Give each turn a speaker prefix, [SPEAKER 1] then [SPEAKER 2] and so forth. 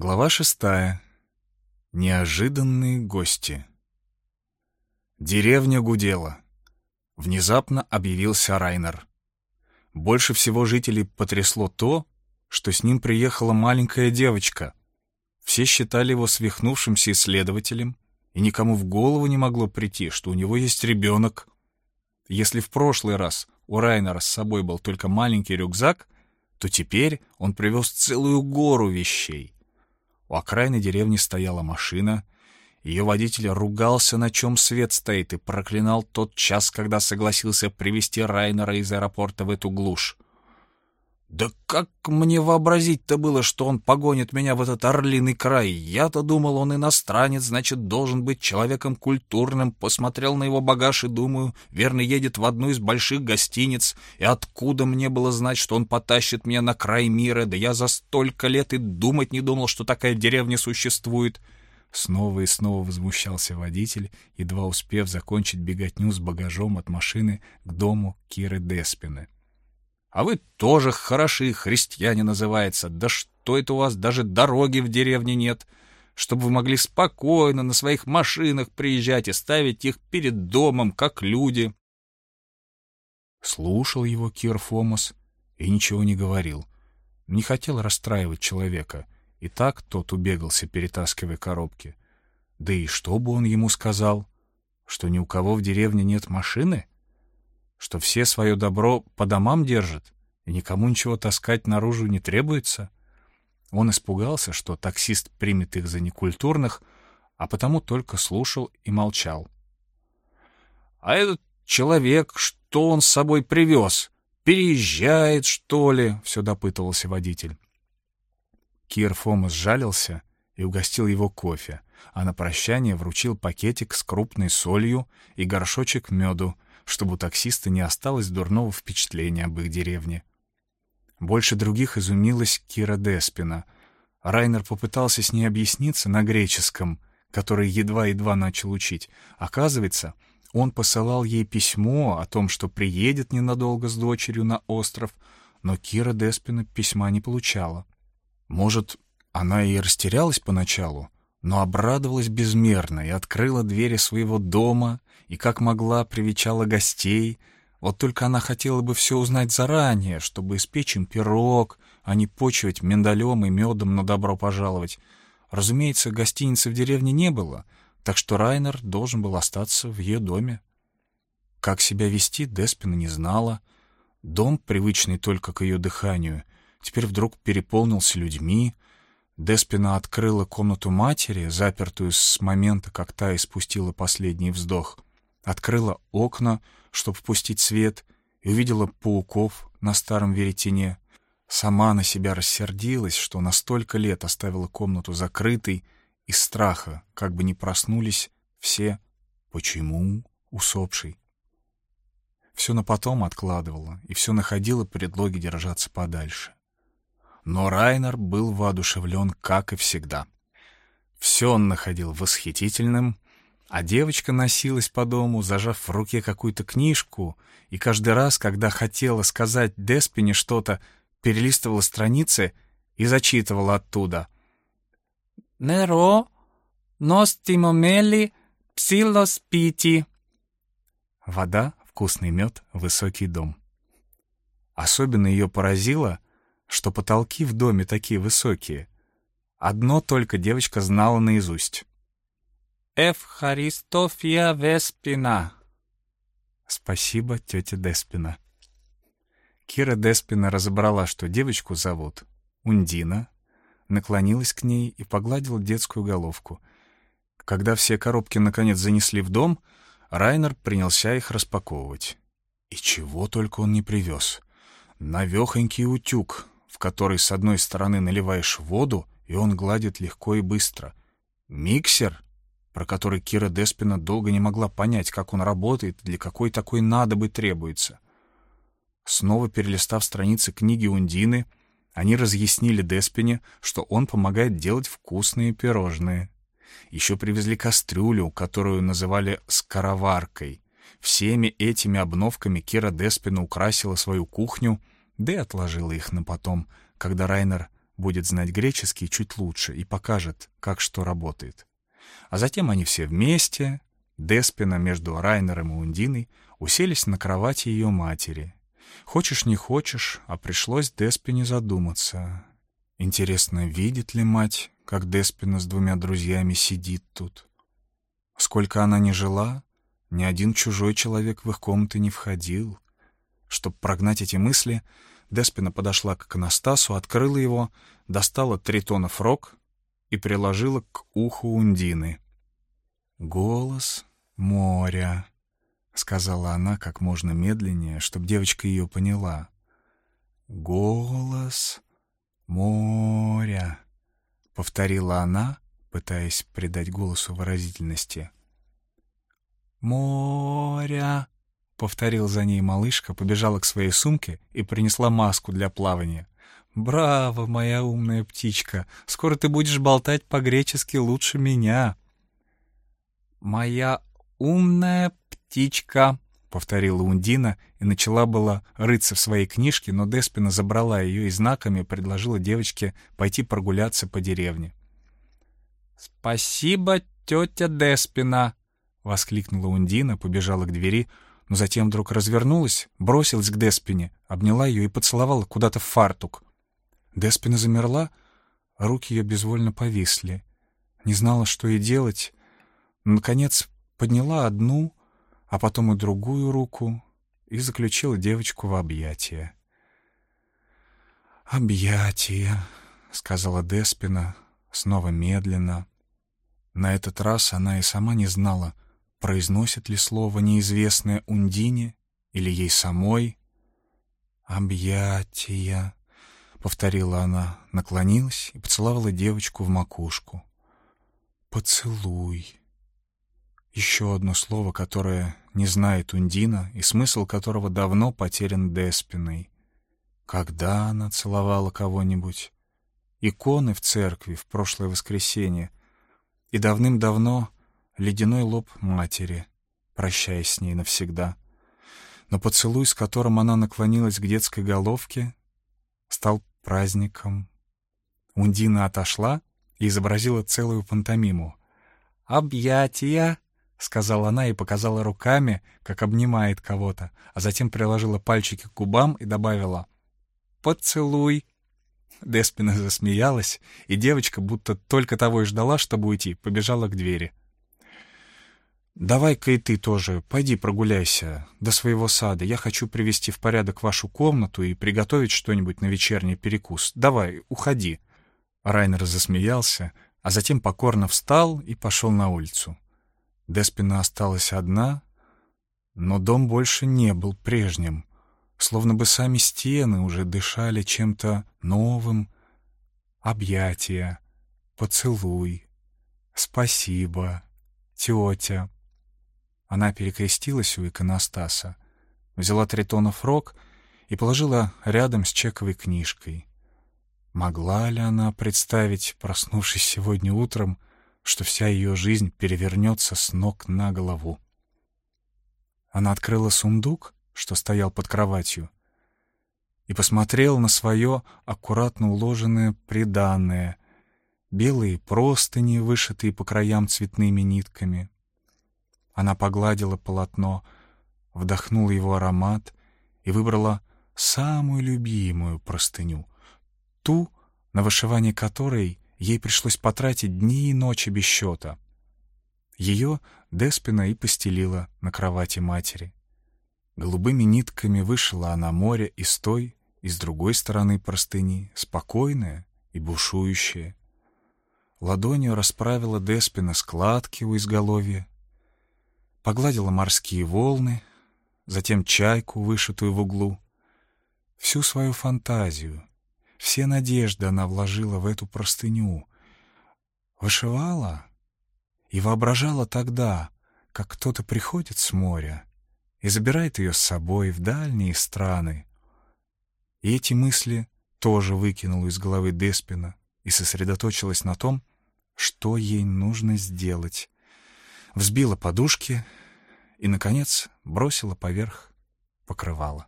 [SPEAKER 1] Глава шестая. Неожиданные гости. Деревня гудела. Внезапно объявился Райнер. Больше всего жителей потрясло то, что с ним приехала маленькая девочка. Все считали его свихнувшимся исследователем, и никому в голову не могло прийти, что у него есть ребенок. Если в прошлый раз у Райнера с собой был только маленький рюкзак, то теперь он привез целую гору вещей. У окраины деревни стояла машина. Ее водитель ругался, на чем свет стоит, и проклинал тот час, когда согласился привезти Райнера из аэропорта в эту глушь. Да как мне вообразить-то было, что он погонит меня в этот орлиный край? Я-то думал, он иностранец, значит, должен быть человеком культурным. Посмотрел на его багаж и думаю, верно, едет в одну из больших гостиниц. И откуда мне было знать, что он потащит меня на край мира? Да я за столько лет и думать не думал, что такая деревня существует. Снова и снова возмущался водитель, едва успев закончить беготню с багажом от машины к дому Киры Деспины. А вы тоже хороши, христиане называется. Да что это у вас, даже дороги в деревне нет, чтобы вы могли спокойно на своих машинах приезжать и ставить их перед домом, как люди. Слушал его Кир Фомас и ничего не говорил. Не хотел расстраивать человека. И так тот убегался, перетаскивая коробки. Да и что бы он ему сказал? Что ни у кого в деревне нет машины? — что все свое добро по домам держат, и никому ничего таскать наружу не требуется. Он испугался, что таксист примет их за некультурных, а потому только слушал и молчал. «А этот человек, что он с собой привез? Переезжает, что ли?» — все допытывался водитель. Кир Фомас сжалился и угостил его кофе, а на прощание вручил пакетик с крупной солью и горшочек меду — чтобы у таксиста не осталось дурного впечатления об их деревне. Больше других изумилась Кира Деспина. Райнер попытался с ней объясниться на греческом, который едва-едва начал учить. Оказывается, он посылал ей письмо о том, что приедет ненадолго с дочерью на остров, но Кира Деспина письма не получала. Может, она и растерялась поначалу, но обрадовалась безмерно и открыла двери своего дома, и как могла привечала гостей. Вот только она хотела бы все узнать заранее, чтобы испечь им пирог, а не почивать миндалем и медом на добро пожаловать. Разумеется, гостиницы в деревне не было, так что Райнер должен был остаться в ее доме. Как себя вести, Деспина не знала. Дом, привычный только к ее дыханию, теперь вдруг переполнился людьми — Деспина открыла комнату матери, запертую с момента, как та испустила последний вздох. Открыла окна, чтобы впустить свет, и увидела пауков на старом веретене. Сама на себя рассердилась, что на столько лет оставила комнату закрытой из страха, как бы не проснулись все «почему?» усопший. Все на потом откладывала и все находила предлоги держаться подальше. Но Райнер был воодушевлен, как и всегда. Все он находил восхитительным, а девочка носилась по дому, зажав в руке какую-то книжку, и каждый раз, когда хотела сказать Деспине что-то, перелистывала страницы и зачитывала оттуда. «Неро, ностимомели, псилос пити». Вода, вкусный мед, высокий дом. Особенно ее поразило — что потолки в доме такие высокие. Одно только девочка знала наизусть. «Эвхаристофия Веспина». «Спасибо, тетя Деспина». Кира Деспина разобрала, что девочку зовут Ундина, наклонилась к ней и погладила детскую головку. Когда все коробки наконец занесли в дом, Райнер принялся их распаковывать. И чего только он не привез. Навехонький утюг, в который с одной стороны наливаешь воду, и он гладит легко и быстро. Миксер, про который Кира Деспина долго не могла понять, как он работает, для какой такой надобы требуется. Снова перелистав страницы книги Ундины, они разъяснили Деспине, что он помогает делать вкусные пирожные. Еще привезли кастрюлю, которую называли «скороваркой». Всеми этими обновками Кира Деспина украсила свою кухню — да и отложила их на потом, когда Райнер будет знать греческий чуть лучше и покажет, как что работает. А затем они все вместе, Деспина между Райнером и Ундиной, уселись на кровати ее матери. Хочешь не хочешь, а пришлось Деспине задуматься. Интересно, видит ли мать, как Деспина с двумя друзьями сидит тут? Сколько она не жила, ни один чужой человек в их комнаты не входил. Чтобы прогнать эти мысли, Деспина подошла к Анастасу, открыла его, достала тритонов рог и приложила к уху Ундины. «Голос моря», — сказала она как можно медленнее, чтобы девочка ее поняла. «Голос моря», — повторила она, пытаясь придать голосу выразительности. «Моря», — повторил за ней малышка, побежала к своей сумке и принесла маску для плавания. «Браво, моя умная птичка! Скоро ты будешь болтать по-гречески лучше меня!» «Моя умная птичка!» — повторила Ундина и начала была рыться в своей книжке, но Деспина забрала ее и знаками предложила девочке пойти прогуляться по деревне. «Спасибо, тетя Деспина!» — воскликнула Ундина, побежала к двери, но затем вдруг развернулась, бросилась к Деспине, обняла ее и поцеловала куда-то в фартук. Деспина замерла, руки ее безвольно повисли. Не знала, что ей делать. Наконец подняла одну, а потом и другую руку и заключила девочку в объятия. «Объятия», — сказала Деспина, снова медленно. На этот раз она и сама не знала, произносит ли слово неизвестное Ундине или ей самой. «Объятия», — повторила она, наклонилась и поцеловала девочку в макушку. «Поцелуй». Еще одно слово, которое не знает Ундина и смысл которого давно потерян Деспиной. Когда она целовала кого-нибудь? Иконы в церкви в прошлое воскресенье и давным-давно ледяной лоб матери, прощаясь с ней навсегда. Но поцелуй, с которым она наклонилась к детской головке, стал праздником. Ундина отошла и изобразила целую пантомиму. «Объятия!» — сказала она и показала руками, как обнимает кого-то, а затем приложила пальчики к губам и добавила «Поцелуй». Деспина засмеялась, и девочка, будто только того и ждала, чтобы уйти, побежала к двери. «Давай-ка и ты тоже, пойди прогуляйся до своего сада. Я хочу привести в порядок вашу комнату и приготовить что-нибудь на вечерний перекус. Давай, уходи». Райнер засмеялся, а затем покорно встал и пошел на улицу. Деспина осталась одна, но дом больше не был прежним, словно бы сами стены уже дышали чем-то новым. Объятия, поцелуй, спасибо, тетя. Она перекрестилась у иконостаса, взяла тритонов рог и положила рядом с чековой книжкой. Могла ли она представить, проснувшись сегодня утром, что вся ее жизнь перевернется с ног на голову. Она открыла сундук, что стоял под кроватью, и посмотрела на свое аккуратно уложенное приданное, белые простыни, вышитые по краям цветными нитками. Она погладила полотно, вдохнула его аромат и выбрала самую любимую простыню, ту, на вышивание которой ей пришлось потратить дни и ночи без счета. Ее Деспина и постелила на кровати матери. Голубыми нитками вышила она море и с той, и с другой стороны простыни, спокойная и бушующая. Ладонью расправила Деспина складки у изголовья, погладила морские волны, затем чайку, вышитую в углу. Всю свою фантазию, все надежды она вложила в эту простыню. Вышивала и воображала тогда, как кто-то приходит с моря и забирает ее с собой в дальние страны. И эти мысли тоже выкинула из головы Деспина и сосредоточилась на том, что ей нужно сделать. Взбила подушки и, наконец, бросила поверх покрывала.